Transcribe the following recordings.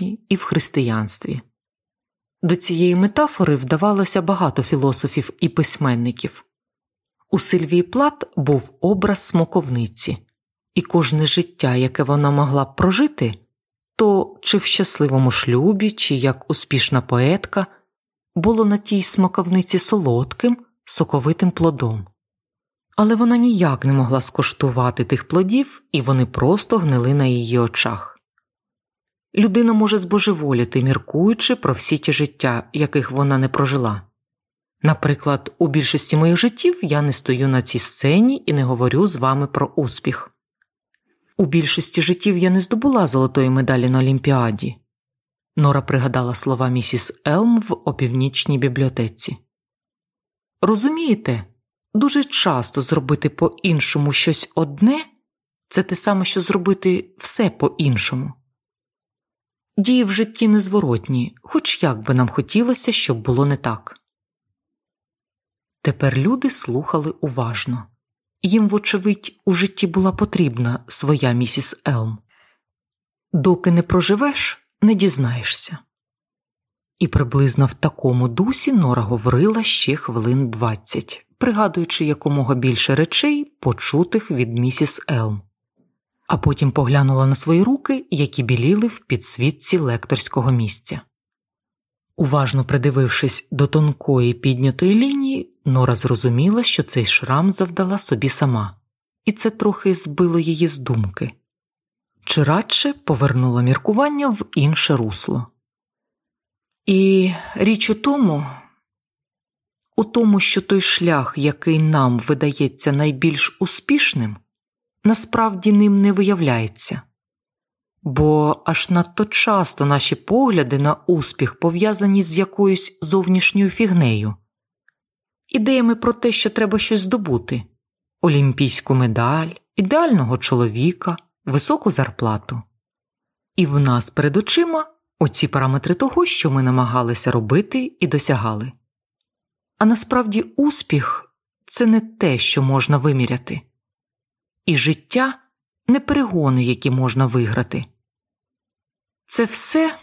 церкві і в християнстві. До цієї метафори вдавалося багато філософів і письменників. У Сильвії Плат був образ смоковниці, і кожне життя, яке вона могла б прожити, то чи в щасливому шлюбі, чи як успішна поетка, було на тій смоковниці солодким, соковитим плодом. Але вона ніяк не могла скоштувати тих плодів, і вони просто гнили на її очах. Людина може збожеволіти, міркуючи про всі ті життя, яких вона не прожила. Наприклад, у більшості моїх життів я не стою на цій сцені і не говорю з вами про успіх. У більшості життів я не здобула золотої медалі на Олімпіаді. Нора пригадала слова місіс Елм в опівнічній бібліотеці. Розумієте, дуже часто зробити по іншому щось одне це те саме, що зробити все по іншому. Дії в житті незворотні, хоч як би нам хотілося, щоб було не так. Тепер люди слухали уважно їм, вочевидь, у житті була потрібна своя місіс Елм. Доки не проживеш, не дізнаєшся. І приблизно в такому дусі Нора говорила ще хвилин двадцять, пригадуючи якомога більше речей, почутих від місіс Елм а потім поглянула на свої руки, які біліли в підсвітці лекторського місця. Уважно придивившись до тонкої піднятої лінії, Нора зрозуміла, що цей шрам завдала собі сама, і це трохи збило її з думки, чи радше повернула міркування в інше русло. І річ у тому, у тому, що той шлях, який нам видається найбільш успішним, насправді ним не виявляється, бо аж надто часто наші погляди на успіх пов'язані з якоюсь зовнішньою фігнею, ідеями про те, що треба щось здобути олімпійську медаль, ідеального чоловіка, високу зарплату. І в нас перед очима оці параметри того, що ми намагалися робити і досягали. А насправді успіх це не те, що можна виміряти і життя не перегони, які можна виграти. Це все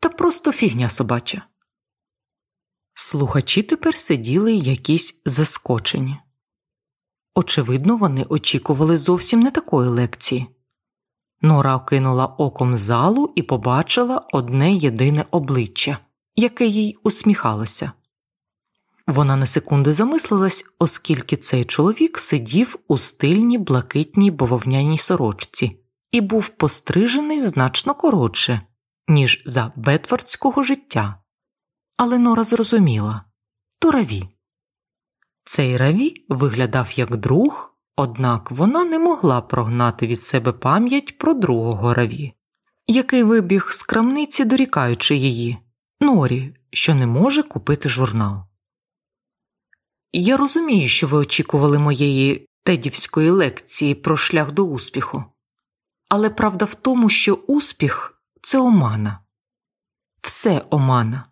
та просто фігня собача. Слухачі тепер сиділи якісь заскочені. Очевидно, вони очікували зовсім не такої лекції. Нора окинула оком залу і побачила одне єдине обличчя, яке їй усміхалося. Вона на секунду замислилась, оскільки цей чоловік сидів у стильній блакитній бововняній сорочці і був пострижений значно коротше, ніж за бетфордського життя. Але Нора зрозуміла то раві. Цей раві виглядав як друг, однак вона не могла прогнати від себе пам'ять про другого раві, який вибіг з крамниці, дорікаючи її, Норі, що не може купити журнал. Я розумію, що ви очікували моєї тедівської лекції про шлях до успіху, але правда в тому, що успіх це омана, все омана.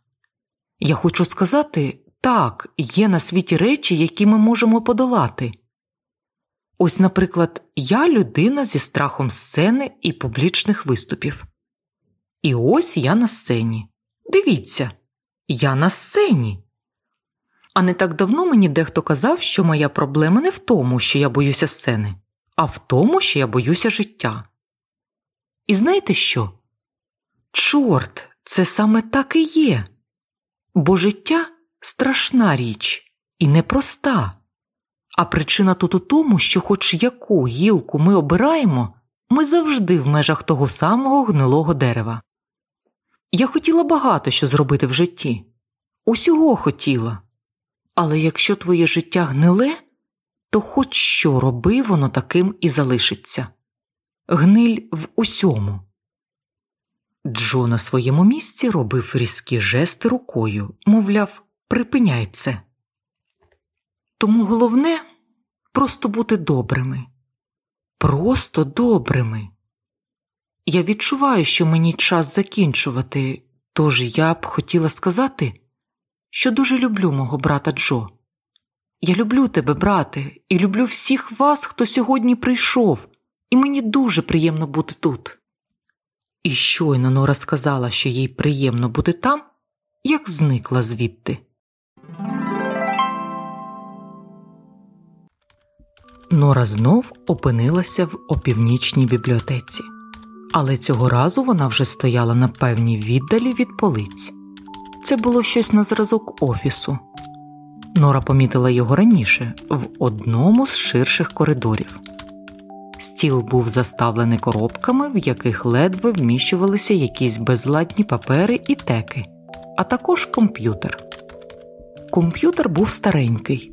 Я хочу сказати так, є на світі речі, які ми можемо подолати. Ось, наприклад, я людина зі страхом сцени і публічних виступів. І ось я на сцені. Дивіться, я на сцені. А не так давно мені дехто казав, що моя проблема не в тому, що я боюся сцени, а в тому, що я боюся життя. І знаєте що? Чорт, це саме так і є. Бо життя страшна річ і непроста. А причина тут у тому, що, хоч яку гілку ми обираємо, ми завжди в межах того самого гнилого дерева. Я хотіла багато що зробити в житті, усього хотіла. Але якщо твоє життя гниле, то хоч що роби, воно таким і залишиться гниль в усьому. Джо на своєму місці робив різкі жести рукою, мовляв, припиняй це. Тому головне просто бути добрими, просто добрими. Я відчуваю, що мені час закінчувати, тож я б хотіла сказати що дуже люблю мого брата Джо. Я люблю тебе, брате, і люблю всіх вас, хто сьогодні прийшов, і мені дуже приємно бути тут. І щойно Нора сказала, що їй приємно бути там, як зникла звідти. Нора знов опинилася в опівнічній бібліотеці, але цього разу вона вже стояла на певній віддалі від полиць. Це було щось на зразок офісу. Нора помітила його раніше в одному з ширших коридорів. Стіл був заставлений коробками, в яких ледве вміщувалися якісь безладні папери і теки, а також комп'ютер. Комп'ютер був старенький,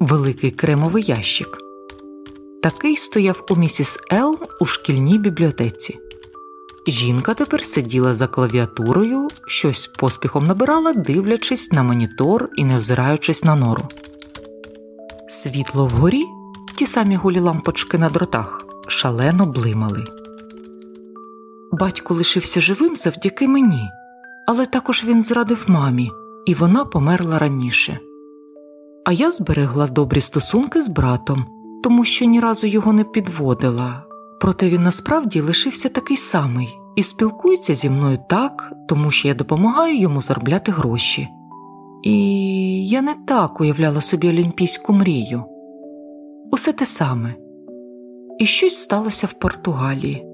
великий кремовий ящик. Такий стояв у місіс Елм у шкільній бібліотеці. Жінка тепер сиділа за клавіатурою, щось поспіхом набирала, дивлячись на монітор і не озираючись на нору. Світло вгорі, ті самі гулі лампочки на дротах, шалено блимали. Батько лишився живим завдяки мені, але також він зрадив мамі, і вона померла раніше. А я зберегла добрі стосунки з братом, тому що ні разу його не підводила. Проте він насправді лишився такий самий і спілкується зі мною так, тому що я допомагаю йому заробляти гроші. І я не так уявляла собі олімпійську мрію. Усе те саме. І щось сталося в Португалії.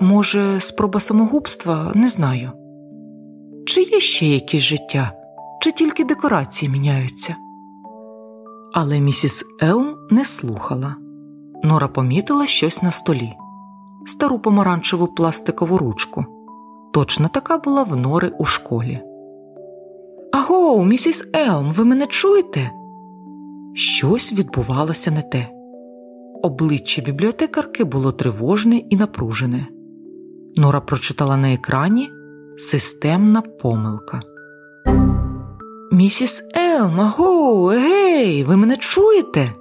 Може, спроба самогубства, не знаю. Чи є ще якесь життя, чи тільки декорації міняються. Але місіс Елм не слухала. Нора помітила щось на столі стару помаранчеву пластикову ручку. Точно така була в нори у школі. Аго, місіс Елм, ви мене чуєте? Щось відбувалося не те. Обличчя бібліотекарки було тривожне і напружене. Нора прочитала на екрані системна помилка. Місіс Елм, аго, гей, ви мене чуєте?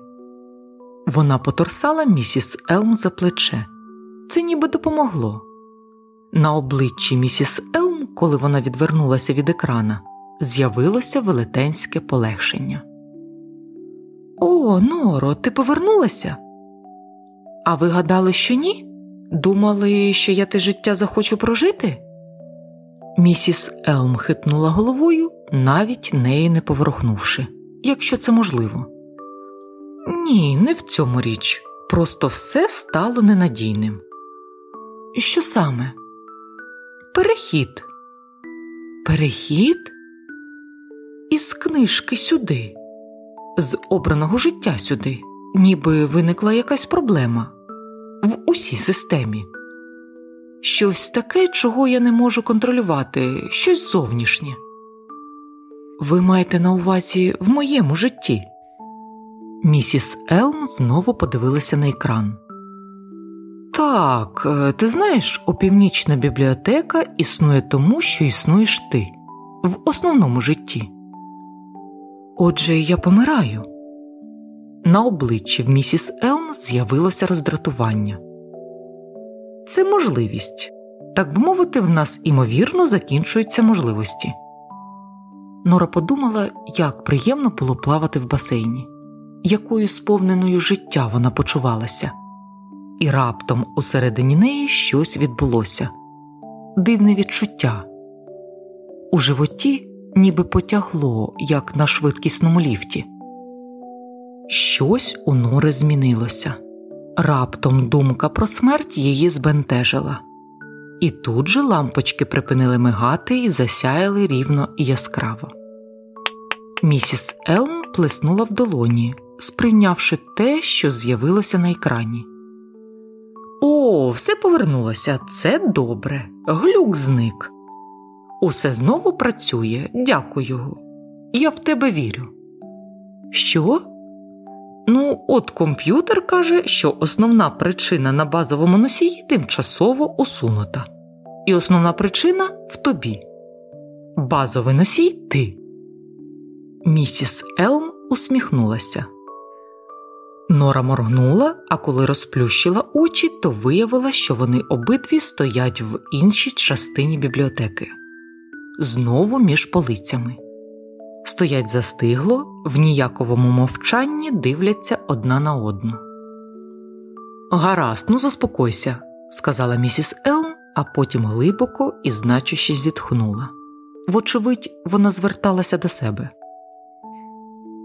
Вона поторсала місіс Елм за плече. Це ніби допомогло. На обличчі місіс Елм, коли вона відвернулася від екрана, з'явилося велетенське полегшення. О, Норо, ти повернулася? А ви гадали, що ні? Думали, що я те життя захочу прожити? Місіс Елм хитнула головою, навіть неї не поворухнувши, якщо це можливо. Ні, не в цьому річ. Просто все стало ненадійним. Що саме? Перехід. Перехід? Із книжки сюди, з обраного життя сюди, ніби виникла якась проблема в усій системі. Щось таке, чого я не можу контролювати, щось зовнішнє. Ви маєте на увазі в моєму житті. Місіс Елм знову подивилася на екран. Так, е, ти знаєш, опівнічна бібліотека існує тому, що існуєш ти в основному житті. Отже, я помираю. На обличчі в місіс Елм з'явилося роздратування. Це можливість, так би мовити, в нас імовірно закінчуються можливості. Нора подумала, як приємно було плавати в басейні, якою сповненою життя вона почувалася і раптом усередині неї щось відбулося дивне відчуття. У животі ніби потягло, як на швидкісному ліфті. Щось у Нори змінилося. Раптом думка про смерть її збентежила, і тут же лампочки припинили мигати і засяяли рівно і яскраво. Місіс Елм плеснула в долоні, сприйнявши те, що з'явилося на екрані. О, все повернулося, це добре. Глюк зник. Усе знову працює, дякую. Я в тебе вірю. Що? Ну, от комп'ютер каже, що основна причина на базовому носії тимчасово усунута. І основна причина в тобі. Базовий носій ти. Місіс Елм усміхнулася. Нора моргнула, а коли розплющила очі, то виявила, що вони обидві стоять в іншій частині бібліотеки, знову між полицями. Стоять застигло, в ніяковому мовчанні дивляться одна на одну. Гаразд, ну заспокойся, сказала місіс Елм, а потім глибоко і значуще зітхнула. Вочевидь, вона зверталася до себе.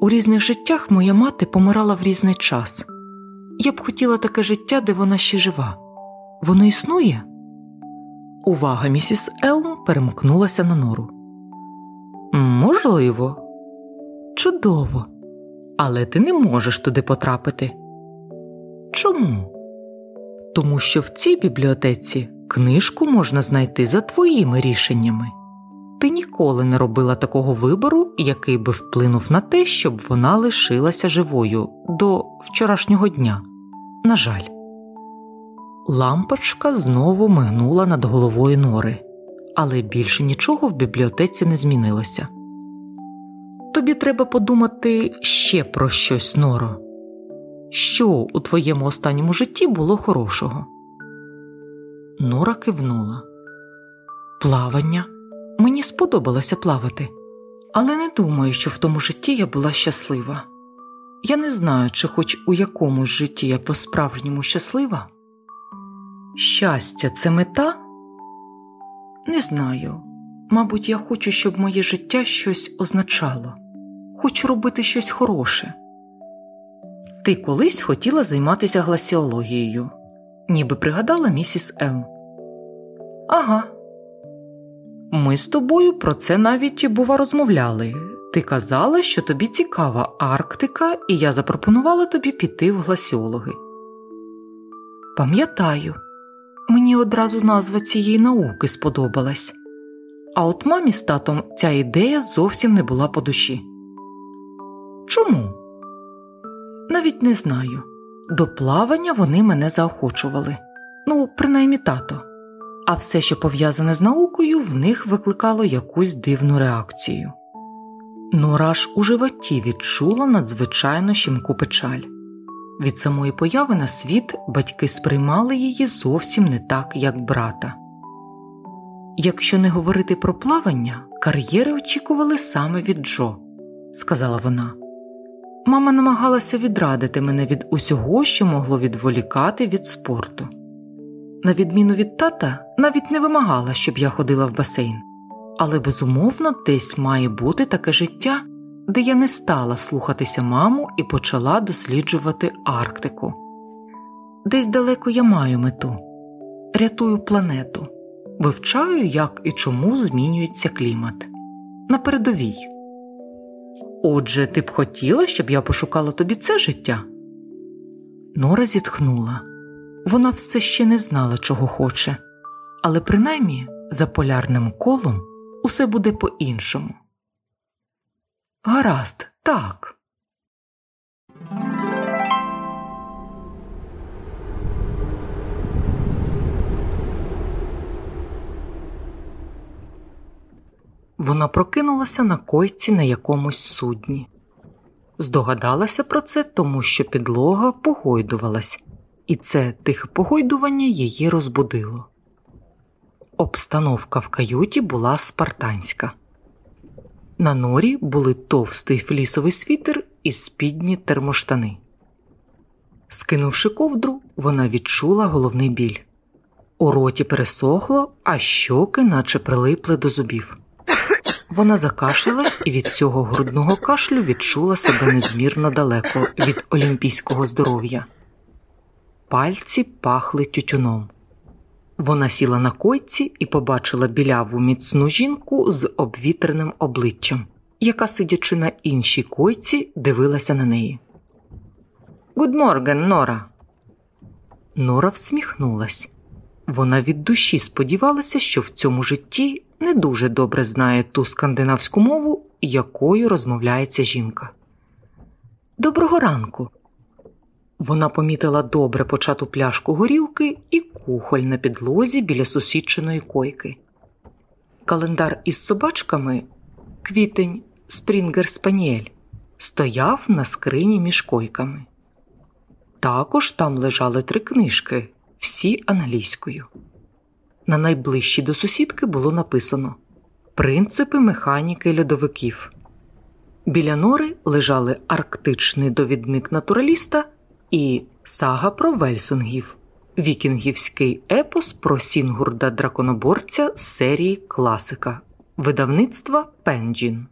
У різних життях моя мати помирала в різний час. Я б хотіла таке життя, де вона ще жива. Воно існує? Увага місіс Елм перемкнулася на нору. Можливо, чудово, але ти не можеш туди потрапити. Чому? Тому що в цій бібліотеці книжку можна знайти за твоїми рішеннями. Ти ніколи не робила такого вибору, який би вплинув на те, щоб вона лишилася живою до вчорашнього дня. На жаль, лампочка знову мигнула над головою нори, але більше нічого в бібліотеці не змінилося. Тобі треба подумати ще про щось, Норо. Що у твоєму останньому житті було хорошого? Нора кивнула. Плавання. Мені сподобалося плавати, але не думаю, що в тому житті я була щаслива. Я не знаю, чи хоч у якомусь житті я по-справжньому щаслива. Щастя, це мета? Не знаю. Мабуть, я хочу, щоб моє життя щось означало, хочу робити щось хороше. Ти колись хотіла займатися гласіологією, ніби пригадала місіс Елм. Ага. Ми з тобою про це навіть бува розмовляли. Ти казала, що тобі цікава Арктика, і я запропонувала тобі піти в гласіологи. Пам'ятаю, мені одразу назва цієї науки сподобалась, а от мамі з татом ця ідея зовсім не була по душі. Чому? Навіть не знаю. До плавання вони мене заохочували. Ну, принаймні тато. А все, що пов'язане з наукою, в них викликало якусь дивну реакцію. Нора ж у животі відчула надзвичайно щемку печаль. Від самої появи на світ батьки сприймали її зовсім не так, як брата. Якщо не говорити про плавання, кар'єри очікували саме від Джо, сказала вона. Мама намагалася відрадити мене від усього, що могло відволікати від спорту. На відміну від тата, навіть не вимагала, щоб я ходила в басейн, але безумовно десь має бути таке життя, де я не стала слухатися маму і почала досліджувати Арктику. Десь далеко я маю мету, рятую планету, вивчаю, як і чому змінюється клімат. На передовій. Отже, ти б хотіла, щоб я пошукала тобі це життя? Нора зітхнула. Вона все ще не знала, чого хоче, але принаймні за полярним колом усе буде по іншому. Гаразд, так. Вона прокинулася на койці на якомусь судні. Здогадалася про це, тому що підлога погойдувалась, і це тихе погойдування її розбудило. Обстановка в каюті була спартанська. На норі були товстий флісовий світер і спідні термоштани. Скинувши ковдру, вона відчула головний біль. У роті пересохло, а щоки наче прилипли до зубів. Вона закашлялась і від цього грудного кашлю відчула себе незмірно далеко від олімпійського здоров'я. Пальці пахли тютюном. Вона сіла на койці і побачила біляву міцну жінку з обвітреним обличчям, яка, сидячи на іншій койці, дивилася на неї. Гудморген, Нора. Нора всміхнулась. Вона від душі сподівалася, що в цьому житті не дуже добре знає ту скандинавську мову, якою розмовляється жінка. Доброго ранку. Вона помітила добре почату пляшку горілки і кухоль на підлозі біля сусідчиної койки. Календар із собачками, квітень Спрінгер Спаніель, стояв на скрині між койками. Також там лежали три книжки, всі англійською. На найближчій до сусідки було написано Принципи механіки льодовиків. Біля нори лежали арктичний довідник натураліста і сага про Вельсунгів Вікінгівський епос про Сігурда драконоборця з серії Класика видавництва Пенджін.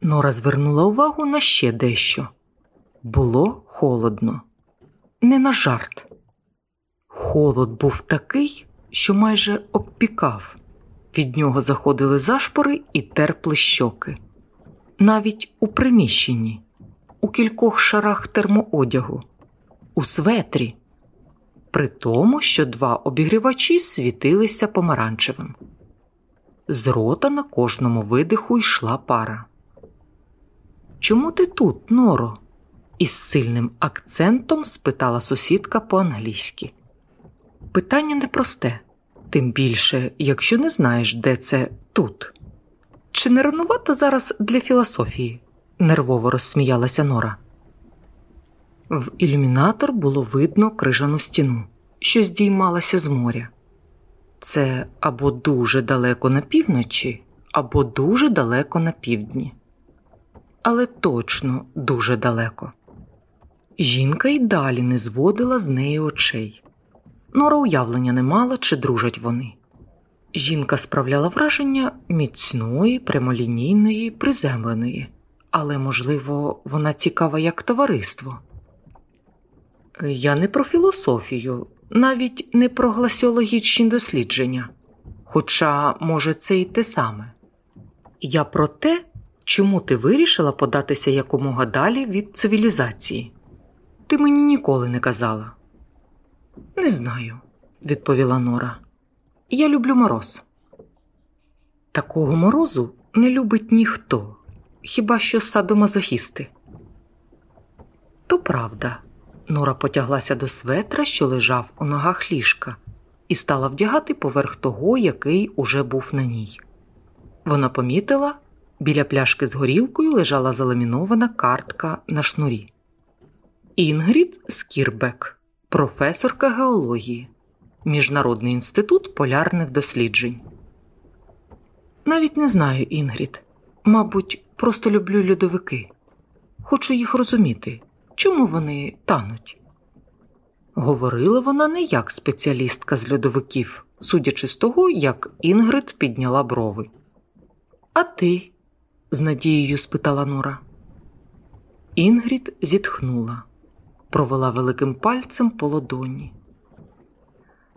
Нора звернула увагу на ще дещо було холодно, не на жарт. Холод був такий, що майже обпікав. Від нього заходили зашпори і терпли щоки. Навіть у приміщенні, у кількох шарах термоодягу, у светрі, при тому, що два обігрівачі світилися помаранчевим. З рота на кожному видиху йшла пара. Чому ти тут, Норо? із сильним акцентом спитала сусідка по-англійськи. Питання непросте, тим більше, якщо не знаєш, де це тут. Чи не рановато зараз для філософії? Нервово розсміялася Нора. В ілюмінатор було видно крижану стіну, що здіймалася з моря. Це або дуже далеко на півночі, або дуже далеко на півдні. Але точно дуже далеко. Жінка й далі не зводила з неї очей. Нора уявлення не мала, чи дружать вони. Жінка справляла враження міцної, прямолінійної, приземленої, але, можливо, вона цікава як товариство. Я не про філософію, навіть не про гласіологічні дослідження, хоча, може, це й те саме. Я про те, чому ти вирішила податися якомога далі від цивілізації. Ти мені ніколи не казала. Не знаю, відповіла Нора. Я люблю мороз. Такого морозу не любить ніхто, хіба що садомазохісти. То правда, Нора потяглася до светра, що лежав у ногах ліжка, і стала вдягати поверх того, який уже був на ній. Вона помітила, біля пляшки з горілкою лежала заламінована картка на шнурі. Інгрід Скірбек, професорка геології, Міжнародний інститут полярних досліджень. Навіть не знаю Інгрід. Мабуть, просто люблю льодовики. Хочу їх розуміти, чому вони тануть. Говорила вона не як спеціалістка з льодовиків, судячи з того, як Інгрид підняла брови. А ти? з надією спитала Нора. Інгрід зітхнула провела великим пальцем по ладоні.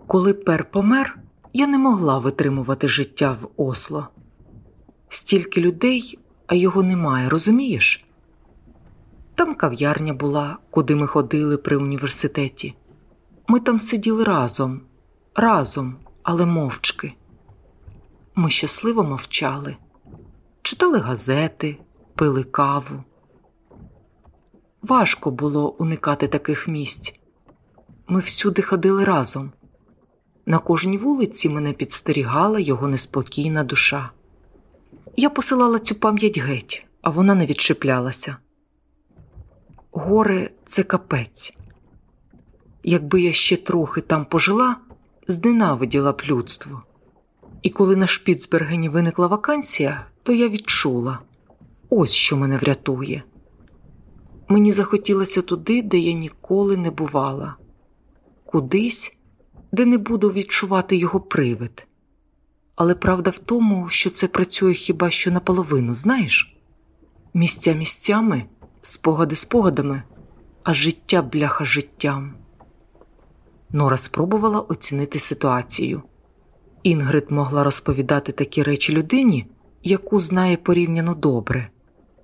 Коли пер помер, я не могла витримувати життя в Осло. Стільки людей, а його немає, розумієш? Там кав'ярня була, куди ми ходили при університеті. Ми там сиділи разом, разом, але мовчки. Ми щасливо мовчали, читали газети, пили каву. Важко було уникати таких місць. Ми всюди ходили разом. На кожній вулиці мене підстерігала його неспокійна душа. Я посилала цю пам'ять геть, а вона не відшиплялася. Горе це капець. Якби я ще трохи там пожила, зненавиділа б людство. І коли на Шпіцбергені виникла вакансія, то я відчула ось що мене врятує. Мені захотілося туди, де я ніколи не бувала, кудись, де не буду відчувати його привид. Але правда в тому, що це працює хіба що наполовину, знаєш? Місця місцями, спогади спогадами, а життя бляха життям. Нора спробувала оцінити ситуацію. Інгрид могла розповідати такі речі людині, яку знає порівняно добре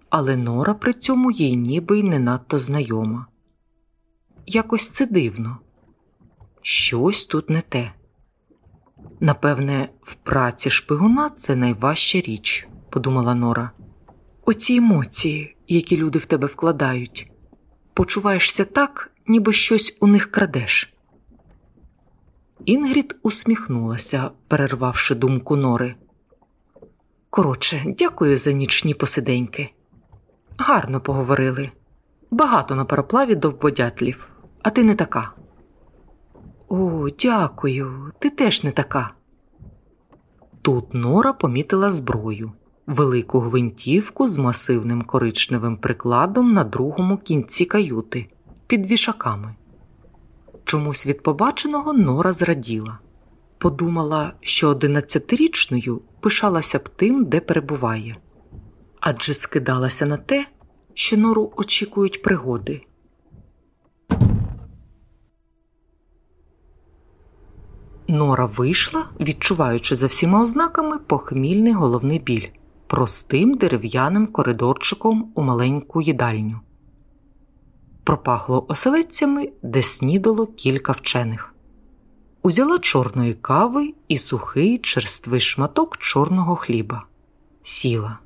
але Нора при цьому їй ніби й не надто знайома. Якось це дивно, щось тут не те. Напевне, в праці шпигуна це найважча річ, подумала Нора. Оці емоції, які люди в тебе вкладають, почуваєшся так, ніби щось у них крадеш. Інгрід усміхнулася, перервавши думку Нори. Коротше, дякую за нічні посиденьки. Гарно поговорили. Багато на пароплаві довбодятлів, а ти не така. О, дякую, ти теж не така. Тут Нора помітила зброю, велику гвинтівку з масивним коричневим прикладом на другому кінці каюти під вішаками. Чомусь від побаченого Нора зраділа. Подумала, що одинадцятирічною пишалася б тим, де перебуває, адже скидалася на те, що нору очікують пригоди. Нора вийшла, відчуваючи за всіма ознаками похмільний головний біль, простим дерев'яним коридорчиком у маленьку їдальню. Пропахло оселедцями, де снідало кілька вчених. Узяла чорної кави і сухий черствий шматок чорного хліба, сіла.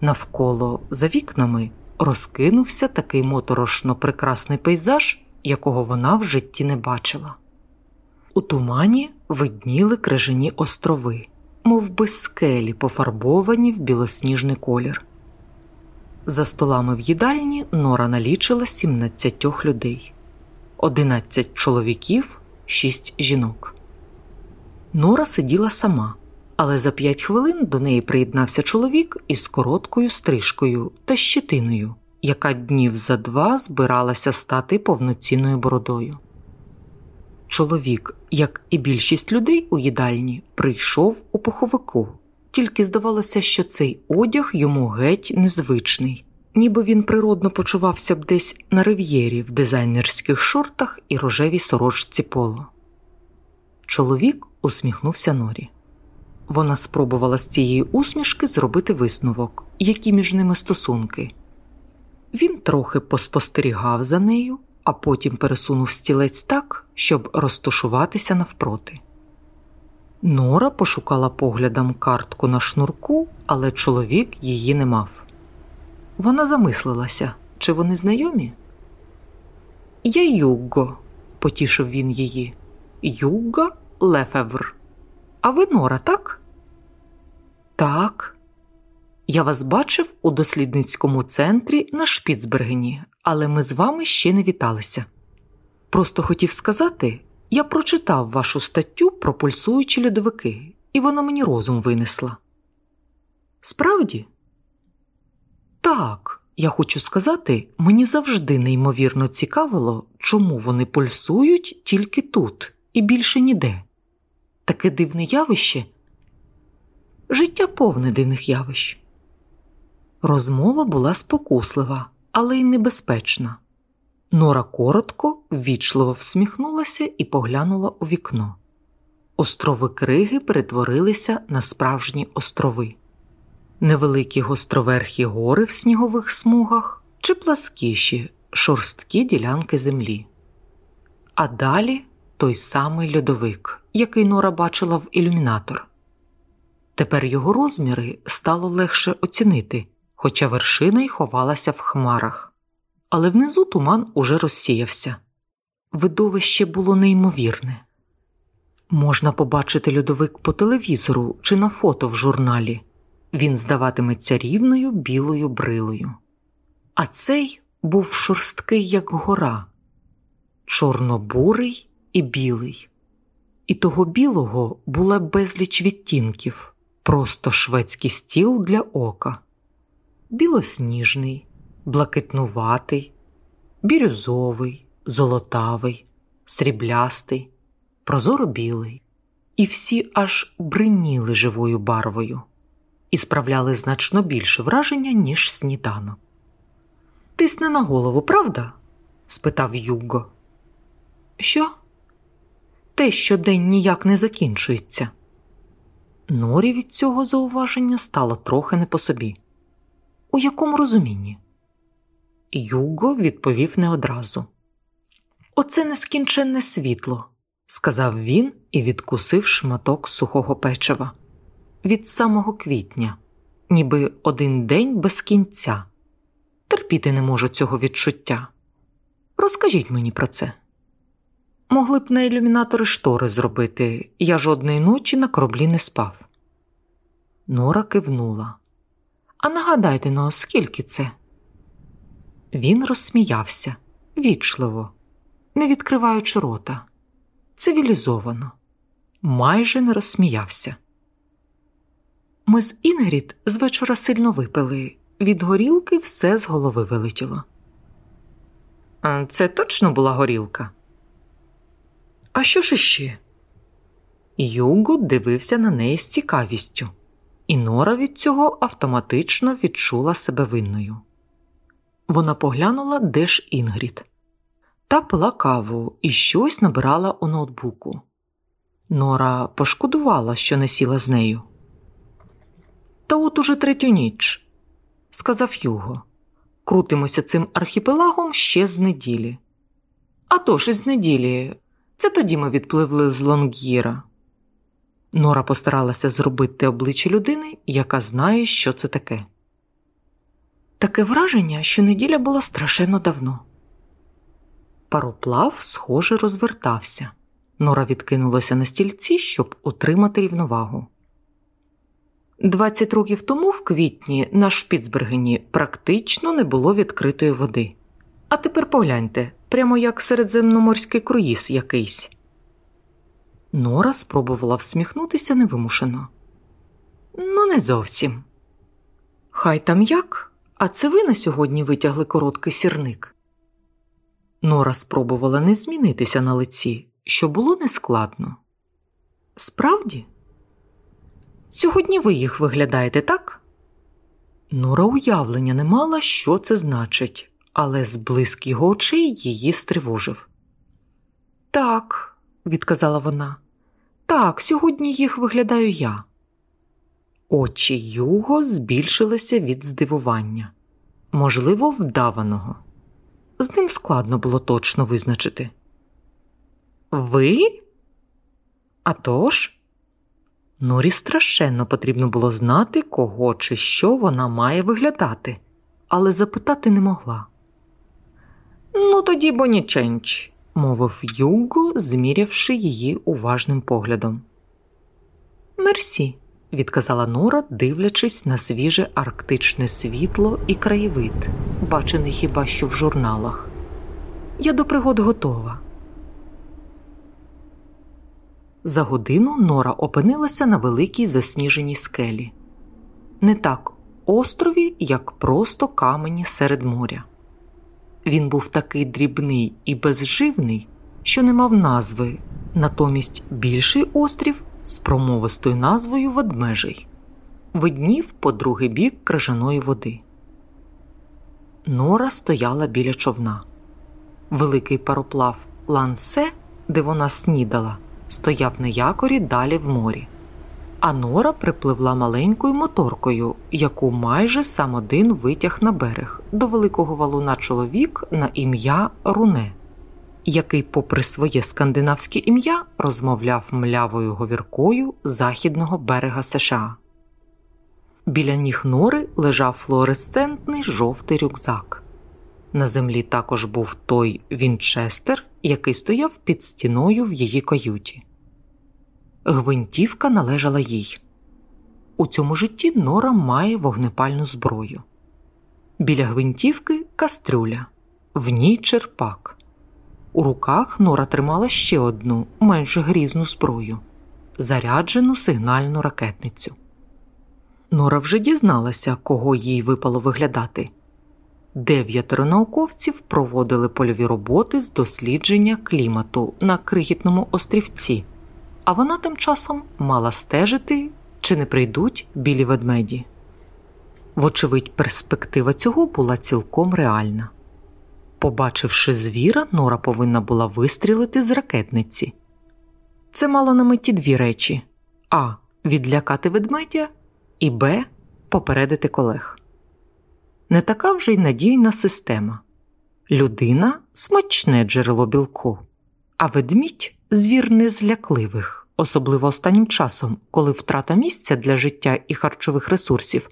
Навколо за вікнами розкинувся такий моторошно прекрасний пейзаж, якого вона в житті не бачила. У тумані видніли крижані острови, мов би скелі, пофарбовані в білосніжний колір. За столами в їдальні Нора налічила 17 людей, 11 чоловіків, 6 жінок. Нора сиділа сама, але за п'ять хвилин до неї приєднався чоловік із короткою стрижкою та щетиною, яка днів за два збиралася стати повноцінною бородою. Чоловік, як і більшість людей у їдальні, прийшов у пуховику, тільки здавалося, що цей одяг йому геть незвичний, ніби він природно почувався б десь на рив'єрі в дизайнерських шортах і рожевій сорочці поло. Чоловік усміхнувся Норі. Вона спробувала з цієї усмішки зробити висновок, які між ними стосунки. Він трохи поспостерігав за нею, а потім пересунув стілець так, щоб розташуватися навпроти. Нора пошукала поглядом картку на шнурку, але чоловік її не мав. Вона замислилася, чи вони знайомі? Я Югго, потішив він її. Югго Лефевр. А ви Нора, так? Так. Я вас бачив у дослідницькому центрі на Шпіцбергені, але ми з вами ще не віталися. Просто хотів сказати, я прочитав вашу статтю про пульсуючі льодовики, і вона мені розум винесла. Справді? Так, я хочу сказати, мені завжди неймовірно цікавило, чому вони пульсують тільки тут і більше ніде. Таке дивне явище. Життя повне дивних явищ. Розмова була спокуслива, але й небезпечна. Нора коротко, ввічливо всміхнулася і поглянула у вікно. Острови криги перетворилися на справжні острови, невеликі гостроверхі гори в снігових смугах чи пласкіші шорсткі ділянки землі. А далі той самий льодовик, який Нора бачила в ілюмінатор. Тепер його розміри стало легше оцінити, хоча вершина й ховалася в хмарах. Але внизу туман уже розсіявся. Видовище було неймовірне. Можна побачити льодовик по телевізору чи на фото в журналі. Він здаватиметься рівною білою брилою. А цей був шорсткий, як гора, чорнобурий і білий. І того білого була безліч відтінків, просто шведський стіл для ока, білосніжний, блакитнуватий, бірюзовий, золотавий, сріблястий, прозоро білий, і всі аж бриніли живою барвою і справляли значно більше враження, ніж сніданок. Тисне на голову, правда? спитав Юго. Що? Те, що день ніяк не закінчується. Норі від цього зауваження стало трохи не по собі. У якому розумінні? Юго відповів не одразу. Оце нескінченне світло, сказав він і відкусив шматок сухого печива. Від самого квітня, ніби один день без кінця. Терпіти не можу цього відчуття. Розкажіть мені про це. Могли б на ілюмінатори штори зробити, я жодної ночі на кораблі не спав. Нора кивнула. А нагадайте но, скільки це? Він розсміявся вічливо, не відкриваючи рота, цивілізовано, майже не розсміявся. Ми з Інгрід з вечора сильно випили, від горілки все з голови вилетіло. Це точно була горілка? А що ж іще? Юго дивився на неї з цікавістю, і Нора від цього автоматично відчула себе винною. Вона поглянула, де ж Інгрід, та пила каву і щось набирала у ноутбуку. Нора пошкодувала, що не сіла з нею. Та от уже третю ніч, сказав Юго. Крутимося цим архіпелагом ще з неділі. «А тож із неділі. Це тоді ми відпливли з Лонг'їра. Нора постаралася зробити обличчя людини, яка знає, що це таке. Таке враження, що неділя була страшенно давно. Пароплав, схоже, розвертався. Нора відкинулася на стільці, щоб утримати рівновагу. Двадцять років тому, в квітні, на Шпіцбергені практично не було відкритої води. А тепер погляньте, прямо як середземноморський круїз якийсь. Нора спробувала всміхнутися невимушено. Ну, не зовсім. Хай там як, а це ви на сьогодні витягли короткий сірник. Нора спробувала не змінитися на лиці, що було нескладно. Справді, сьогодні ви їх виглядаєте так? Нора уявлення не мала, що це значить, але зблиск його очей її стривожив. Так, відказала вона, так, сьогодні їх виглядаю я. Очі Юго збільшилися від здивування, можливо, вдаваного. З ним складно було точно визначити. Ви? А тож? Норі страшенно потрібно було знати, кого чи що вона має виглядати, але запитати не могла. Ну, тоді боніченч, мовив Юго, змірявши її уважним поглядом. Мерсі, відказала Нора, дивлячись на свіже арктичне світло і краєвид, бачений хіба що в журналах. Я до пригод готова. За годину Нора опинилася на великій засніженій скелі, не так острові, як просто камені серед моря. Він був такий дрібний і безживний, що не мав назви, натомість більший острів з промовистою назвою Ведмежий виднів по другий бік крижаної води. Нора стояла біля човна. Великий пароплав Лансе, де вона снідала, стояв на якорі далі в морі, а Нора припливла маленькою моторкою, яку майже сам один витяг на берег до великого валуна чоловік на ім'я Руне, який, попри своє скандинавське ім'я, розмовляв млявою говіркою західного берега США. Біля ніг нори лежав флуоресцентний жовтий рюкзак. На землі також був той Вінчестер, який стояв під стіною в її каюті. Гвинтівка належала їй. У цьому житті Нора має вогнепальну зброю. Біля гвинтівки кастрюля, в ній черпак. У руках Нора тримала ще одну менш грізну зброю заряджену сигнальну ракетницю. Нора вже дізналася, кого їй випало виглядати. Дев'ятеро науковців проводили польові роботи з дослідження клімату на крихітному острівці, а вона тим часом мала стежити, чи не прийдуть білі ведмеді. Вочевидь, перспектива цього була цілком реальна. Побачивши звіра, Нора повинна була вистрілити з ракетниці. Це мало на меті дві речі: а. Відлякати ведмедя і Б. Попередити колег. Не така вже й надійна система. Людина смачне джерело білку, а ведмідь звір незлякливих, особливо останнім часом, коли втрата місця для життя і харчових ресурсів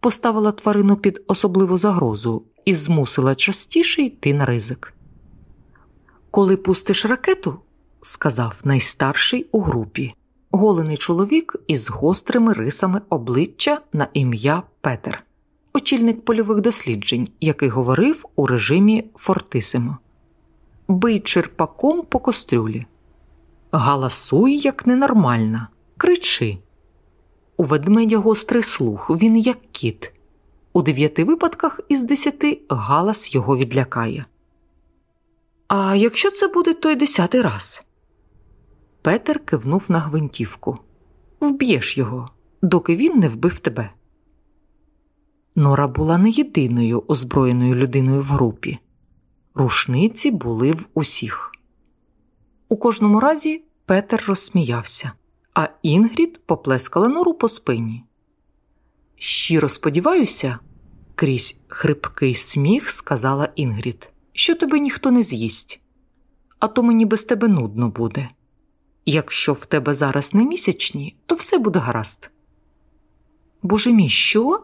поставила тварину під особливу загрозу і змусила частіше йти на ризик. Коли пустиш ракету, сказав найстарший у групі, голений чоловік із гострими рисами обличчя на ім'я Петер, очільник польових досліджень, який говорив у режимі Фортисимо. Бий черпаком по кострюлі. Галасуй, як ненормальна, кричи. У ведмедя гострий слух, він як кіт. У дев'яти випадках із десяти галас його відлякає. А якщо це буде той десятий раз? Петер кивнув на гвинтівку. Вб'єш його, доки він не вбив тебе. Нора була не єдиною озброєною людиною в групі. Рушниці були в усіх. У кожному разі Петер розсміявся, а Інгрід поплескала Нору по спині. Щиро сподіваюся, крізь хрипкий сміх сказала Інгрід, що тебе ніхто не з'їсть, а то мені без тебе нудно буде. Якщо в тебе зараз не місячні, то все буде гаразд. Боже мій, що?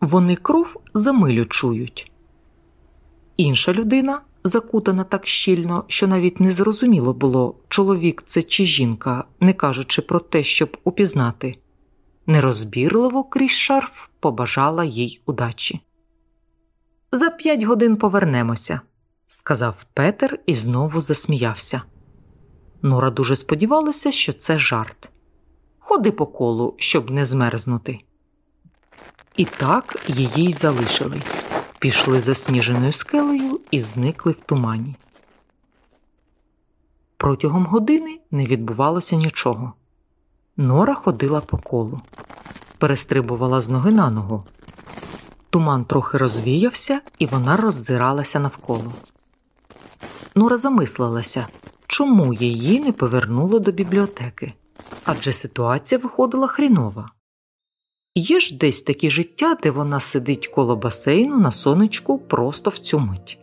Вони кров за милю чують. Інша людина, закутана так щільно, що навіть не зрозуміло було, чоловік це чи жінка, не кажучи про те, щоб упізнати, нерозбірливо крізь шарф побажала їй удачі. За п'ять годин повернемося, сказав Петер і знову засміявся. Нора дуже сподівалася, що це жарт. Ходи по колу, щоб не змерзнути. І так її й залишили. Пішли засніженою скелею і зникли в тумані. Протягом години не відбувалося нічого. Нора ходила по колу, перестрибувала з ноги на ногу. Туман трохи розвіявся, і вона роззиралася навколо. Нора замислилася, чому її не повернуло до бібліотеки, адже ситуація виходила хрінова. Є ж десь таке життя, де вона сидить коло басейну на сонечку просто в цю мить.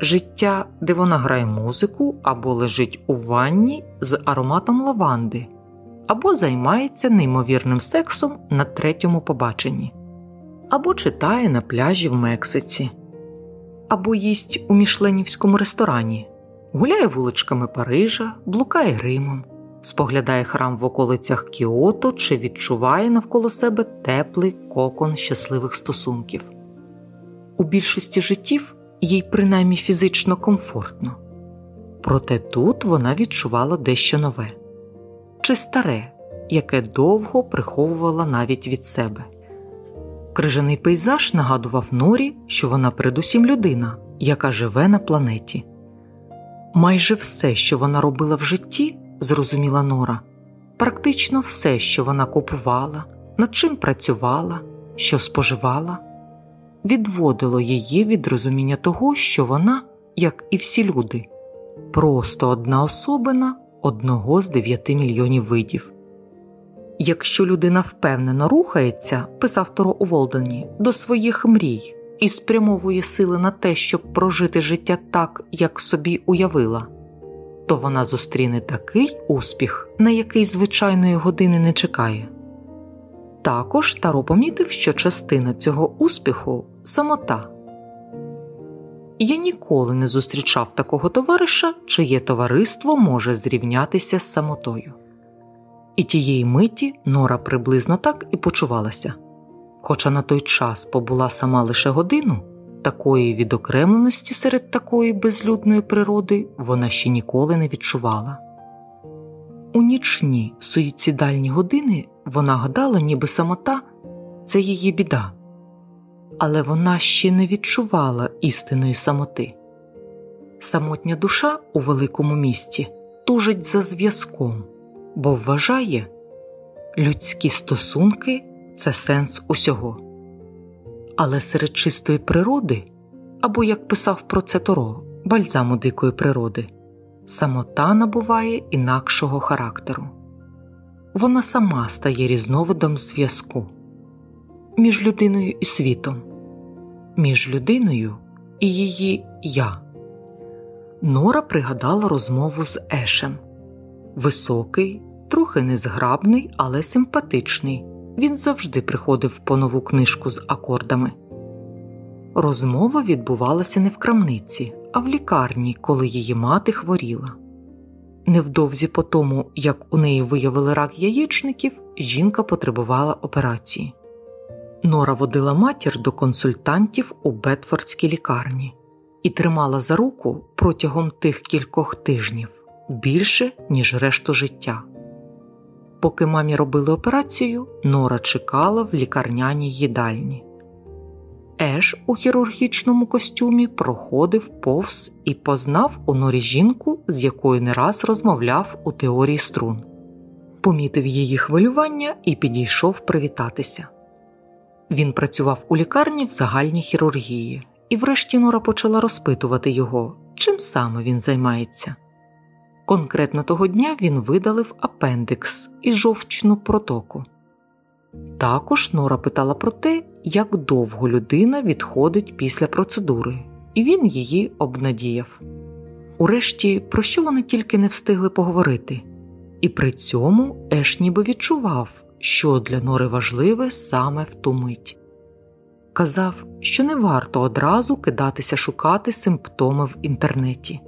Життя, де вона грає музику або лежить у ванні з ароматом лаванди, або займається неймовірним сексом на третьому побаченні, або читає на пляжі в Мексиці, або їсть у мішленівському ресторані, гуляє вуличками Парижа, блукає Римом, споглядає храм в околицях Кіото чи відчуває навколо себе теплий кокон щасливих стосунків. У більшості життів їй принаймні фізично комфортно, проте тут вона відчувала дещо нове чи старе, яке довго приховувала навіть від себе. Крижаний пейзаж нагадував Норі, що вона передусім людина, яка живе на планеті. Майже все, що вона робила в житті, зрозуміла Нора, практично все, що вона купувала, над чим працювала, що споживала, відводило її від розуміння того, що вона, як і всі люди, просто одна особина одного з дев'яти мільйонів видів. Якщо людина впевнено рухається, писав Торо у Волдені, до своїх мрій і спрямовує сили на те, щоб прожити життя так, як собі уявила, то вона зустріне такий успіх, на який звичайної години не чекає. Також Таро помітив, що частина цього успіху самота. Я ніколи не зустрічав такого товариша, чиє товариство може зрівнятися з самотою. І тієї миті Нора приблизно так і почувалася. Хоча на той час побула сама лише годину, такої відокремленості серед такої безлюдної природи вона ще ніколи не відчувала. У нічні суїцидальні години вона гадала, ніби самота це її біда, але вона ще не відчувала істинної самоти. Самотня душа у великому місті тужить за зв'язком, бо вважає, людські стосунки це сенс усього. Але серед чистої природи, або, як писав про це Торо, бальзаму дикої природи, самота набуває інакшого характеру. Вона сама стає різновидом зв'язку між людиною і світом, між людиною і її я. Нора пригадала розмову з Ешем високий, трохи незграбний, але симпатичний. Він завжди приходив по нову книжку з акордами. Розмова відбувалася не в крамниці, а в лікарні, коли її мати хворіла. Невдовзі по тому, як у неї виявили рак яєчників, жінка потребувала операції. Нора водила матір до консультантів у Бетфордській лікарні і тримала за руку протягом тих кількох тижнів більше, ніж решту життя. Поки мамі робили операцію, Нора чекала в лікарняній їдальні. Еш у хірургічному костюмі проходив повз і познав у норі жінку, з якою не раз розмовляв у теорії струн. Помітив її хвилювання і підійшов привітатися. Він працював у лікарні в загальній хірургії, і врешті Нора почала розпитувати його, чим саме він займається. Конкретно того дня він видалив апендикс і жовчну протоку. Також Нора питала про те, як довго людина відходить після процедури, і він її обнадіяв. Урешті, про що вони тільки не встигли поговорити, і при цьому Еш ніби відчував, що для Нори важливе саме в ту мить. Казав, що не варто одразу кидатися шукати симптоми в інтернеті.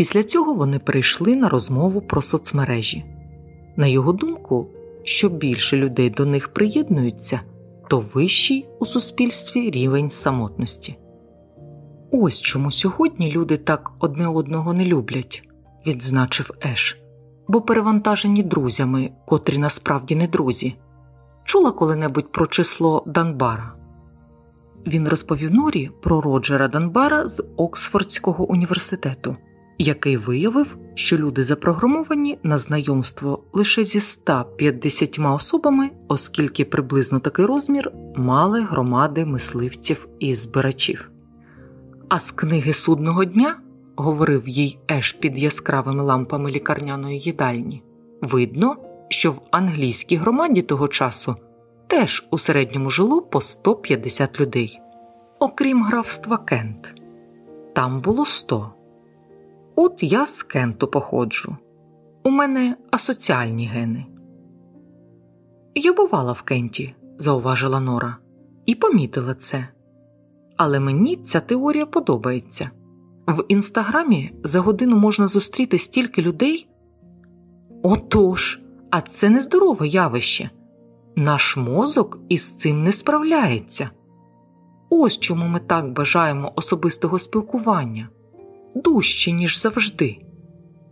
Після цього вони перейшли на розмову про соцмережі. На його думку, що більше людей до них приєднуються, то вищий у суспільстві рівень самотності. Ось чому сьогодні люди так одне одного не люблять, відзначив Еш, бо перевантажені друзями, котрі насправді не друзі. Чула коли-небудь про число Данбара. Він розповів Норі про Роджера Данбара з Оксфордського університету який виявив, що люди запрограмовані на знайомство лише зі 150 особами, оскільки приблизно такий розмір мали громади мисливців і збирачів. А з книги судного дня, говорив їй Еш під яскравими лампами лікарняної їдальні, видно, що в англійській громаді того часу теж у середньому жило по 150 людей, окрім графства Кент. Там було 100. От я з Кенту походжу. У мене асоціальні гени. Я бувала в Кенті, зауважила Нора, і помітила це. Але мені ця теорія подобається. В інстаграмі за годину можна зустріти стільки людей. Отож, а це нездорове явище. Наш мозок із цим не справляється. Ось чому ми так бажаємо особистого спілкування дужче, ніж завжди.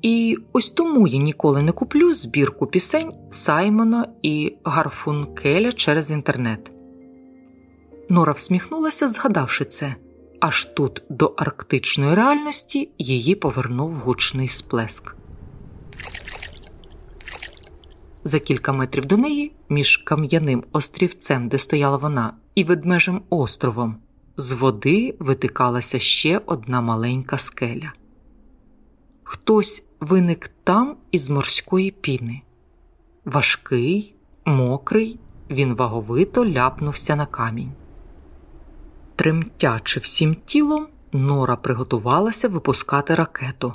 І ось тому я ніколи не куплю збірку пісень Саймона і Гарфункеля через інтернет. Нора всміхнулася, згадавши це, аж тут до арктичної реальності її повернув гучний сплеск. За кілька метрів до неї, між кам'яним острівцем, де стояла вона, і ведмежим островом, з води витикалася ще одна маленька скеля. Хтось виник там із морської піни. Важкий, мокрий, він ваговито ляпнувся на камінь. Тремтячи всім тілом, Нора приготувалася випускати ракету,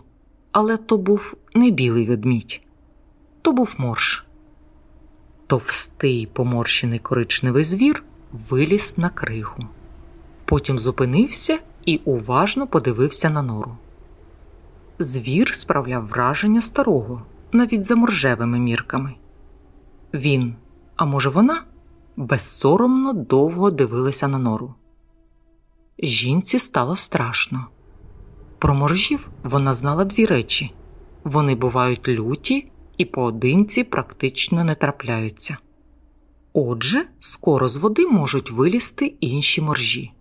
але то був не білий ведмідь, то був морж. Товстий поморщений коричневий звір виліз на кригу потім зупинився і уважно подивився на нору. Звір справляв враження старого, навіть за моржевими мірками. Він, а може, вона, безсоромно довго дивилися на нору. Жінці стало страшно. Про моржів вона знала дві речі вони бувають люті і поодинці практично не трапляються. Отже, скоро з води можуть вилізти інші моржі.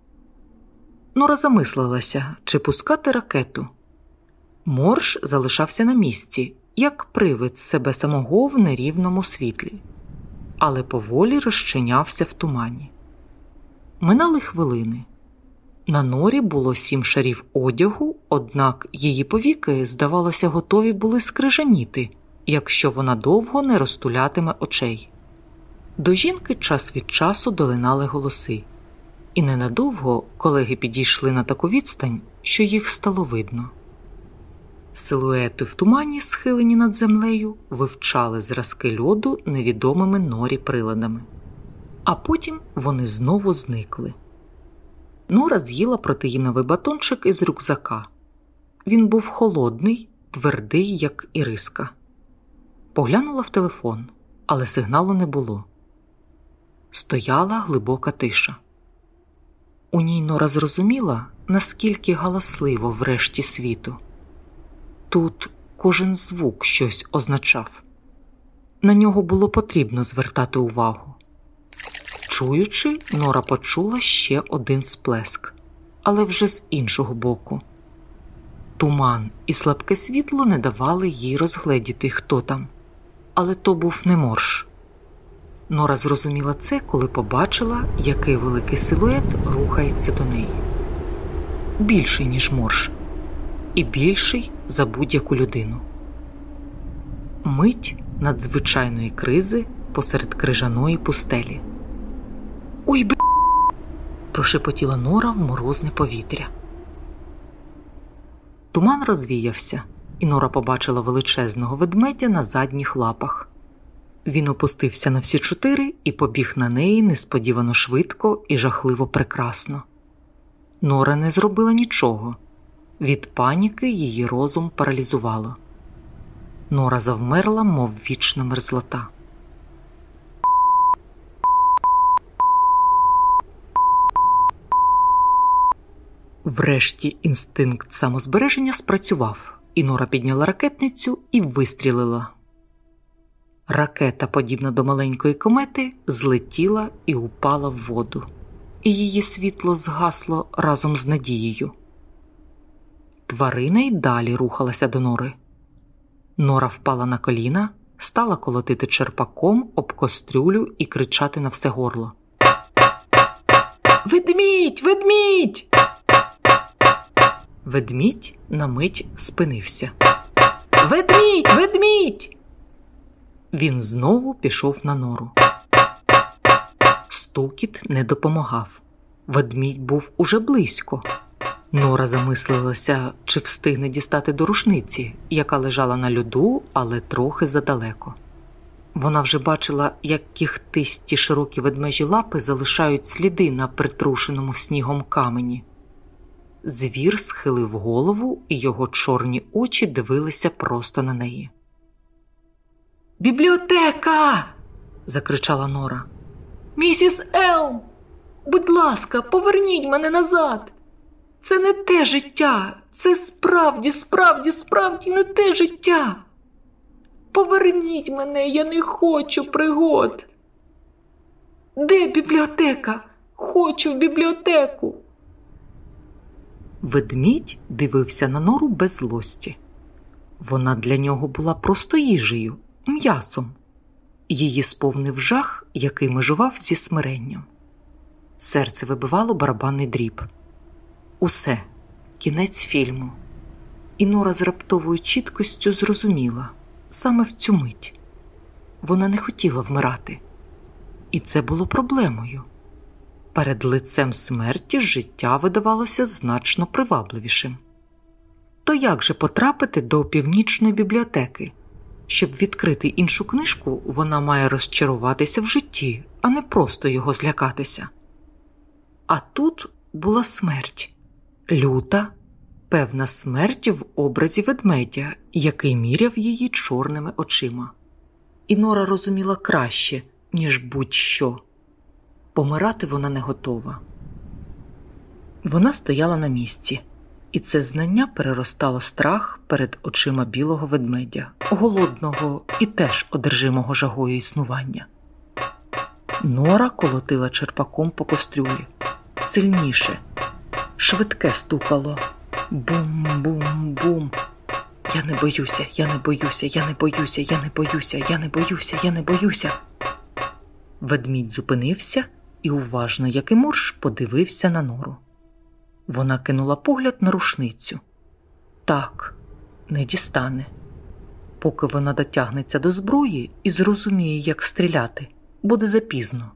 Нора замислилася, чи пускати ракету. Морж залишався на місці, як привид себе самого в нерівному світлі, але поволі розчинявся в тумані. Минали хвилини. На норі було сім шарів одягу, однак її повіки, здавалося, готові були скрижаніти, якщо вона довго не розтулятиме очей. До жінки час від часу долинали голоси. І ненадовго колеги підійшли на таку відстань, що їх стало видно. Силуети в тумані, схилені над землею, вивчали зразки льоду невідомими норі приладами, а потім вони знову зникли. Нора з'їла протеїновий батончик із рюкзака. Він був холодний, твердий, як іриска. Поглянула в телефон, але сигналу не було. Стояла глибока тиша. У ній Нора зрозуміла, наскільки галасливо врешті світу. Тут кожен звук щось означав, на нього було потрібно звертати увагу. Чуючи, Нора почула ще один сплеск, але вже з іншого боку. Туман і слабке світло не давали їй розгледіти, хто там, але то був не морж. Нора зрозуміла це, коли побачила, який великий силует рухається до неї. Більший, ніж морж, і більший за будь-яку людину. Мить надзвичайної кризи посеред крижаної пустелі. Ой, б. прошепотіла Нора в морозне повітря. Туман розвіявся, і Нора побачила величезного ведмедя на задніх лапах. Він опустився на всі чотири і побіг на неї несподівано швидко і жахливо прекрасно. Нора не зробила нічого. Від паніки її розум паралізувало. Нора завмерла, мов вічна мерзлота. Врешті інстинкт самозбереження спрацював, і Нора підняла ракетницю і вистрілила. Ракета, подібна до маленької комети, злетіла і упала в воду, і її світло згасло разом з надією. Тварина й далі рухалася до нори. Нора впала на коліна, стала колотити черпаком об кострюлю і кричати на все горло. Ведмідь, ведмідь! Ведмідь на мить спинився. Ведмідь, ведмідь! Він знову пішов на нору. Стукіт не допомагав. Ведмідь був уже близько. Нора замислилася, чи встигне дістати до рушниці, яка лежала на льоду, але трохи задалеко. Вона вже бачила, як кіхтисті широкі ведмежі лапи залишають сліди на притрушеному снігом камені. Звір схилив голову, і його чорні очі дивилися просто на неї. Бібліотека. закричала Нора. Місіс Елм, будь ласка, поверніть мене назад. Це не те життя, це справді, справді, справді не те життя. Поверніть мене, я не хочу пригод. Де бібліотека? Хочу в бібліотеку. Ведмідь дивився на нору без злості. Вона для нього була просто їжею, м'ясом. Її сповнив жах, який межував зі смиренням. Серце вибивало барабанний дріб. Усе, кінець фільму. І Нора з раптовою чіткостю зрозуміла саме в цю мить. Вона не хотіла вмирати, і це було проблемою. Перед лицем смерті життя видавалося значно привабливішим. То як же потрапити до північної бібліотеки? Щоб відкрити іншу книжку, вона має розчаруватися в житті, а не просто його злякатися. А тут була смерть люта, певна смерть в образі ведмедя, який міряв її чорними очима. І Нора розуміла краще, ніж будь-що. Помирати вона не готова. Вона стояла на місці, і це знання переростало страх перед очима білого ведмедя, голодного і теж одержимого жагою існування. Нора колотила черпаком по кострюлі сильніше, швидке стукало бум-бум-бум. Я не боюся, я не боюся, я не боюся, я не боюся, я не боюся, я не боюся. Ведмідь зупинився і уважно, як і морж, подивився на нору. Вона кинула погляд на рушницю. Так, не дістане. Поки вона дотягнеться до зброї і зрозуміє, як стріляти, буде запізно.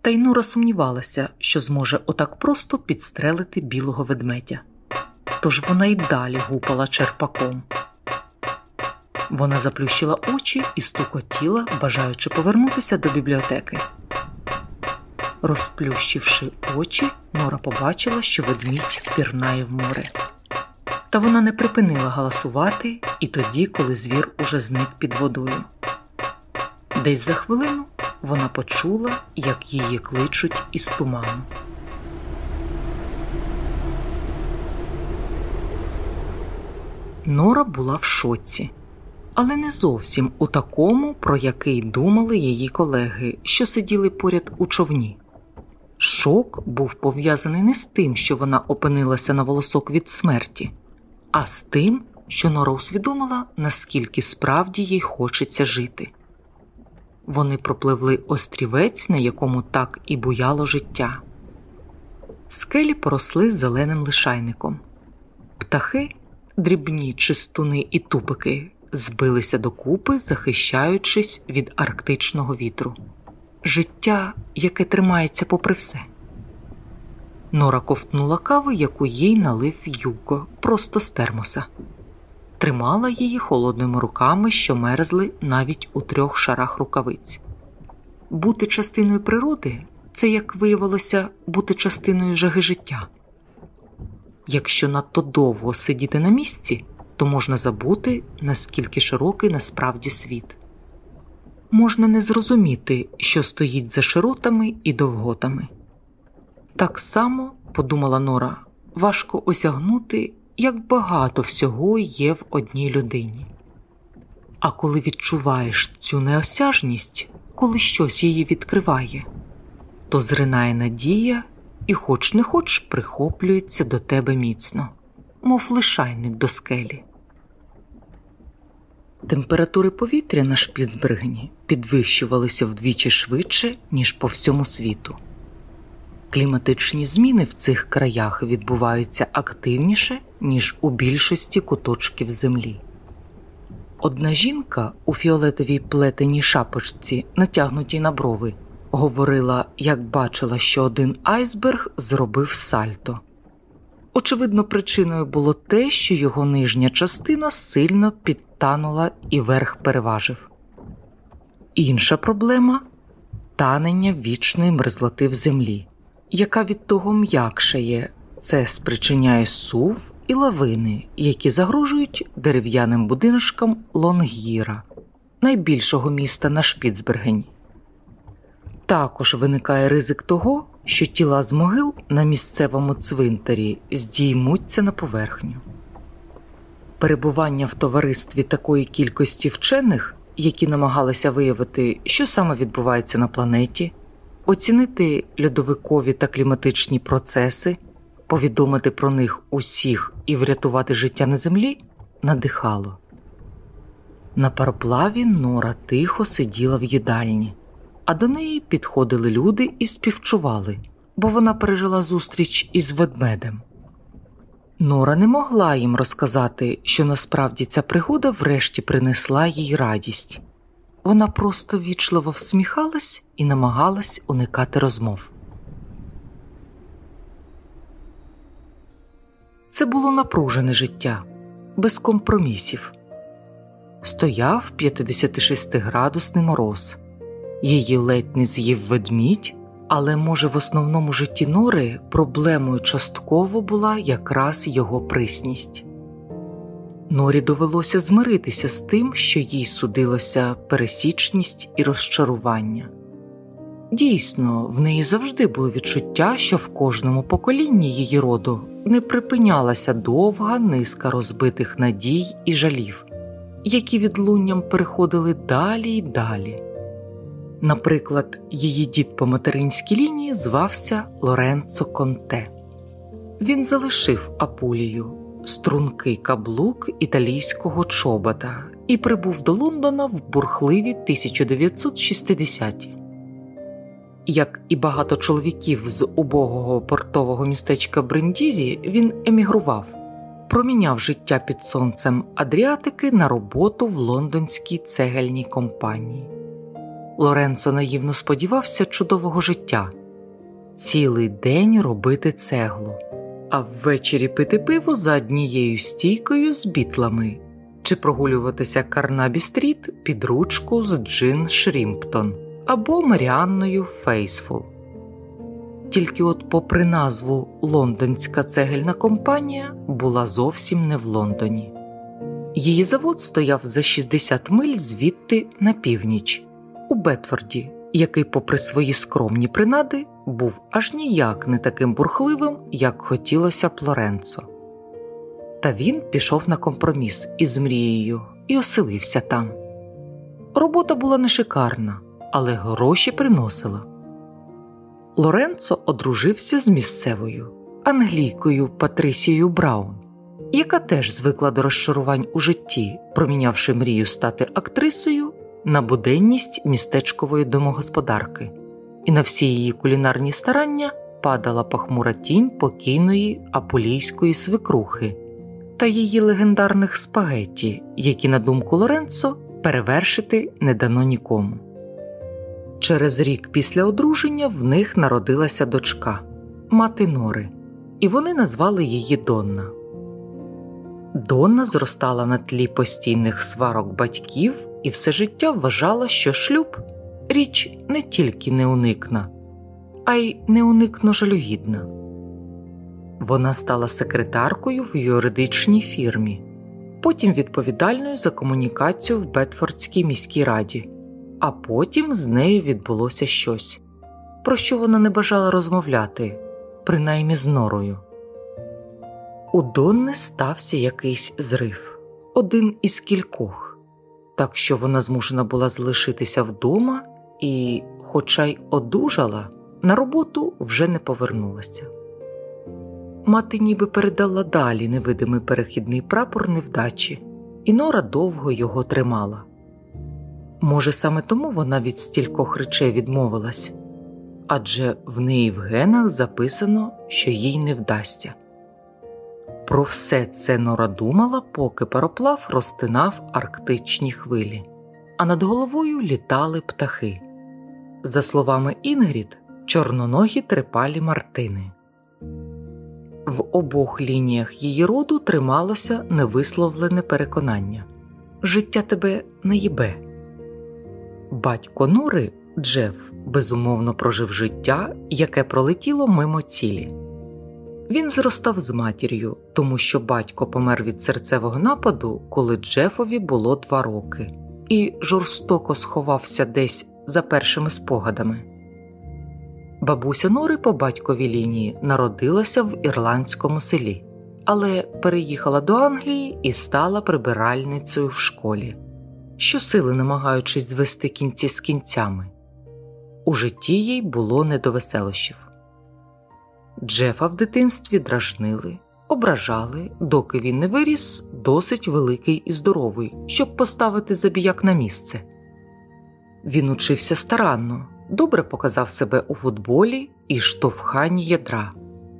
Та й Нора сумнівалася, що зможе отак просто підстрелити білого ведмедя. Тож вона й далі гупала черпаком. Вона заплющила очі і стукотіла, бажаючи повернутися до бібліотеки. Розплющивши очі, Нора побачила, що ведмідь пірнає в море. Та вона не припинила галасувати і тоді, коли звір уже зник під водою. Десь за хвилину вона почула, як її кличуть із туману. Нора була в шоці, але не зовсім у такому, про який думали її колеги, що сиділи поряд у човні. Шок був пов'язаний не з тим, що вона опинилася на волосок від смерті, а з тим, що Нора усвідомила, наскільки справді їй хочеться жити. Вони пропливли острівець, на якому так і буяло життя. Скелі поросли зеленим лишайником. Птахи, дрібні чистуни і тупики, збилися докупи, захищаючись від арктичного вітру. Життя, яке тримається попри все. Нора ковтнула кави, яку їй налив Юго, просто з термоса, тримала її холодними руками, що мерзли навіть у трьох шарах рукавиць. Бути частиною природи це, як виявилося, бути частиною жаги життя. Якщо надто довго сидіти на місці, то можна забути, наскільки широкий насправді світ. Можна не зрозуміти, що стоїть за широтами і довготами. Так само, подумала Нора, важко осягнути, як багато всього є в одній людині. А коли відчуваєш цю неосяжність, коли щось її відкриває, то зринає надія і, хоч не хоч, прихоплюється до тебе міцно, мов лишайник до скелі. Температури повітря на Шпіцбергені підвищувалися вдвічі швидше, ніж по всьому світу. Кліматичні зміни в цих краях відбуваються активніше, ніж у більшості куточків землі. Одна жінка у фіолетовій плетеній шапочці, натягнутій на брови, говорила, як бачила, що один айсберг зробив сальто. Очевидно, причиною було те, що його нижня частина сильно підтанула і верх переважив. Інша проблема танення вічної мерзлоти в землі, яка від того м'якшає, це спричиняє сув і лавини, які загрожують дерев'яним будиночкам Лонгіра, найбільшого міста на Шпіцбергені. Також виникає ризик того, що тіла з могил на місцевому цвинтарі здіймуться на поверхню. Перебування в товаристві такої кількості вчених, які намагалися виявити, що саме відбувається на планеті, оцінити льодовикові та кліматичні процеси, повідомити про них усіх і врятувати життя на землі, надихало. На пароплаві Нора тихо сиділа в їдальні а до неї підходили люди і співчували, бо вона пережила зустріч із ведмедем. Нора не могла їм розказати, що насправді ця пригода врешті принесла їй радість. Вона просто вічливо всміхалась і намагалась уникати розмов. Це було напружене життя, без компромісів. Стояв 56-градусний мороз. Її ледь не з'їв ведмідь, але, може, в основному житті Нори проблемою частково була якраз його присність. Норі довелося змиритися з тим, що їй судилося пересічність і розчарування. Дійсно, в неї завжди було відчуття, що в кожному поколінні її роду не припинялася довга низка розбитих надій і жалів, які відлунням переходили далі й далі. Наприклад, її дід по материнській лінії звався Лоренцо Конте. Він залишив Апулію, стрункий каблук італійського чобота і прибув до Лондона в бурхливі 1960-ті. Як і багато чоловіків з убогого портового містечка Бриндізі, він емігрував, проміняв життя під сонцем Адріатики на роботу в лондонській цегельній компанії. Лоренцо наївно сподівався чудового життя цілий день робити цеглу, а ввечері пити пиво за однією стійкою з бітлами чи прогулюватися Карнабі стріт під ручку з Джин Шрімптон або Маріанною Фейсфул. Тільки от, попри назву Лондонська цегельна компанія була зовсім не в Лондоні. Її завод стояв за 60 миль звідти на північ у Бетфорді, який, попри свої скромні принади, був аж ніяк не таким бурхливим, як хотілося б Лоренцо. Та він пішов на компроміс із мрією і оселився там. Робота була не шикарна, але гроші приносила. Лоренцо одружився з місцевою англійкою Патрисією Браун, яка теж звикла до розчарувань у житті, промінявши мрію стати актрисою на буденність містечкової домогосподарки, і на всі її кулінарні старання падала похмура тінь покійної апулійської свекрухи та її легендарних спагетті, які, на думку Лоренцо, перевершити не дано нікому. Через рік після одруження в них народилася дочка мати Нори, і вони назвали її Донна. Донна зростала на тлі постійних сварок батьків і все життя вважала, що шлюб річ не тільки неуникна, а й неуникно жалюгідна. Вона стала секретаркою в юридичній фірмі, потім відповідальною за комунікацію в Бетфордській міській раді, а потім з нею відбулося щось, про що вона не бажала розмовляти, принаймні з норою. У Донни стався якийсь зрив, один із кількох, так що вона змушена була залишитися вдома і, хоча й одужала, на роботу вже не повернулася. Мати ніби передала далі невидимий перехідний прапор невдачі, і Нора довго його тримала. Може, саме тому вона від стількох речей відмовилась адже в неї в генах записано, що їй не вдасться. Про все це Нора думала, поки пароплав розтинав арктичні хвилі, а над головою літали птахи. За словами Інгрід, чорноногі трипалі Мартини. В обох лініях її роду трималося невисловлене переконання життя тебе не їбе. Батько Нори Джеф безумовно прожив життя, яке пролетіло мимо цілі. Він зростав з матір'ю, тому що батько помер від серцевого нападу, коли Джефові було два роки, і жорстоко сховався десь за першими спогадами. Бабуся Нори по батьковій лінії народилася в ірландському селі, але переїхала до Англії і стала прибиральницею в школі, щосили намагаючись звести кінці з кінцями. У житті їй було не до веселощів. Джефа в дитинстві дражнили, ображали, доки він не виріс досить великий і здоровий, щоб поставити забіяк на місце. Він учився старанно, добре показав себе у футболі і штовханні ядра,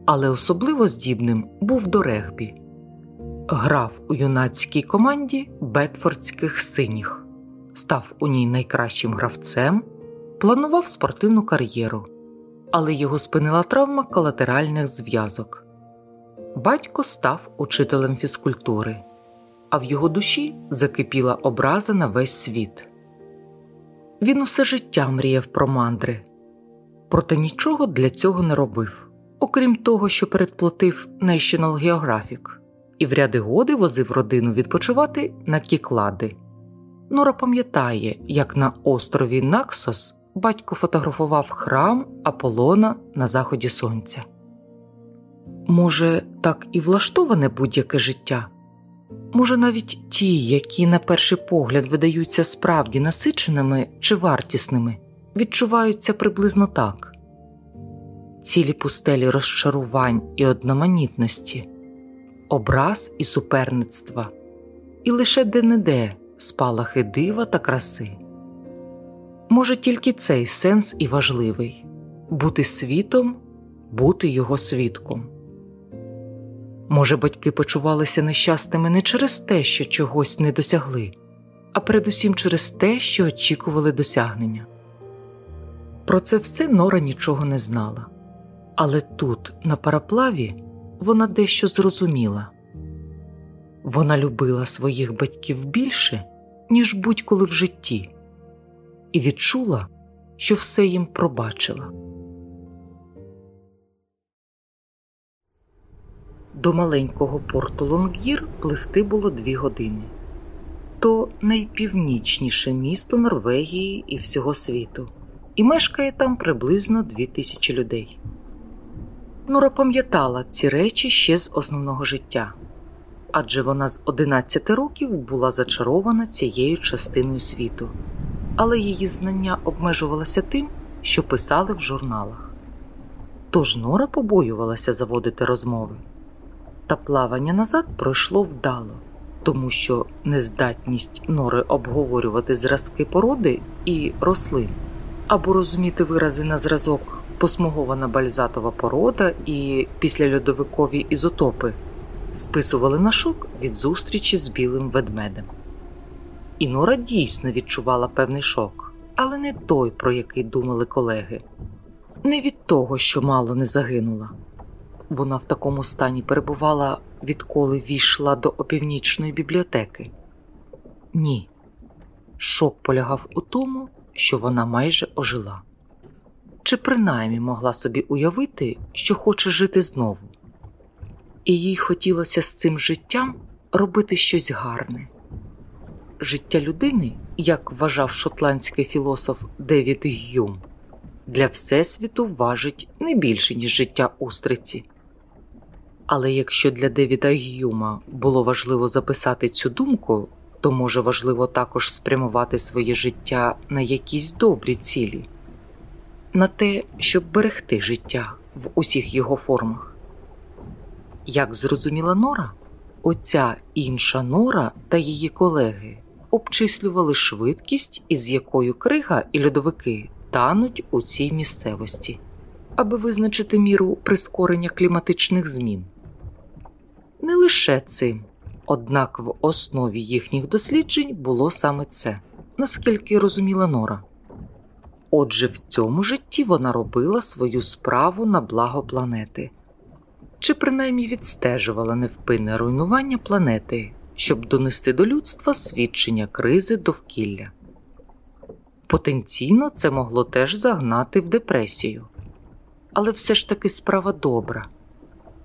але особливо здібним був до регбі. Грав у юнацькій команді Бетфордських синіх, став у ній найкращим гравцем, планував спортивну кар'єру але його спинила травма колатеральних зв'язок. Батько став учителем фізкультури, а в його душі закипіла образа на весь світ. Він усе життя мріяв про мандри, проте нічого для цього не робив, окрім того, що передплатив National Geographic і в ряди годи возив родину відпочивати на кіклади. Нора пам'ятає, як на острові Наксос батько фотографував храм Аполлона на заході сонця. Може, так і влаштоване будь-яке життя? Може, навіть ті, які на перший погляд видаються справді насиченими чи вартісними, відчуваються приблизно так цілі пустелі розчарувань і одноманітності, образ і суперництва, і лише де-не-де спалахи дива та краси. Може, тільки цей сенс і важливий бути світом, бути його свідком. Може, батьки почувалися нещасними не через те, що чогось не досягли, а передусім через те, що очікували досягнення. Про це все Нора нічого не знала, але тут, на параплаві, вона дещо зрозуміла вона любила своїх батьків більше, ніж будь-коли в житті і відчула, що все їм пробачила. До маленького порту Лонгір пливти було дві години то найпівнічніше місто Норвегії і всього світу, і мешкає там приблизно дві тисячі людей. Нора пам'ятала ці речі ще з основного життя адже вона з 11 років була зачарована цією частиною світу але її знання обмежувалося тим, що писали в журналах. тож Нора побоювалася заводити розмови. Та плавання назад пройшло вдало, тому що нездатність Нори обговорювати зразки породи і рослин або розуміти вирази на зразок посмугована бальзатова порода і післяльодовикові ізотопи списували на шок від зустрічі з білим ведмедем. І Нора дійсно відчувала певний шок, але не той, про який думали колеги, не від того, що мало не загинула. Вона в такому стані перебувала, відколи війшла до опівнічної бібліотеки. Ні, шок полягав у тому, що вона майже ожила, чи принаймні могла собі уявити, що хоче жити знову, і їй хотілося з цим життям робити щось гарне. Життя людини, як вважав шотландський філософ Девід Гюм, для Всесвіту важить не більше, ніж життя устриці. Але якщо для Девіда Гюма було важливо записати цю думку, то може важливо також спрямувати своє життя на якісь добрі цілі, на те, щоб берегти життя в усіх його формах. Як зрозуміла Нора, оця інша Нора та її колеги обчислювали швидкість, із якою крига і льодовики тануть у цій місцевості, аби визначити міру прискорення кліматичних змін. Не лише цим, однак в основі їхніх досліджень було саме це, наскільки розуміла Нора. Отже, в цьому житті вона робила свою справу на благо планети, чи принаймні відстежувала невпинне руйнування планети, щоб донести до людства свідчення кризи довкілля. Потенційно це могло теж загнати в депресію, але все ж таки справа добра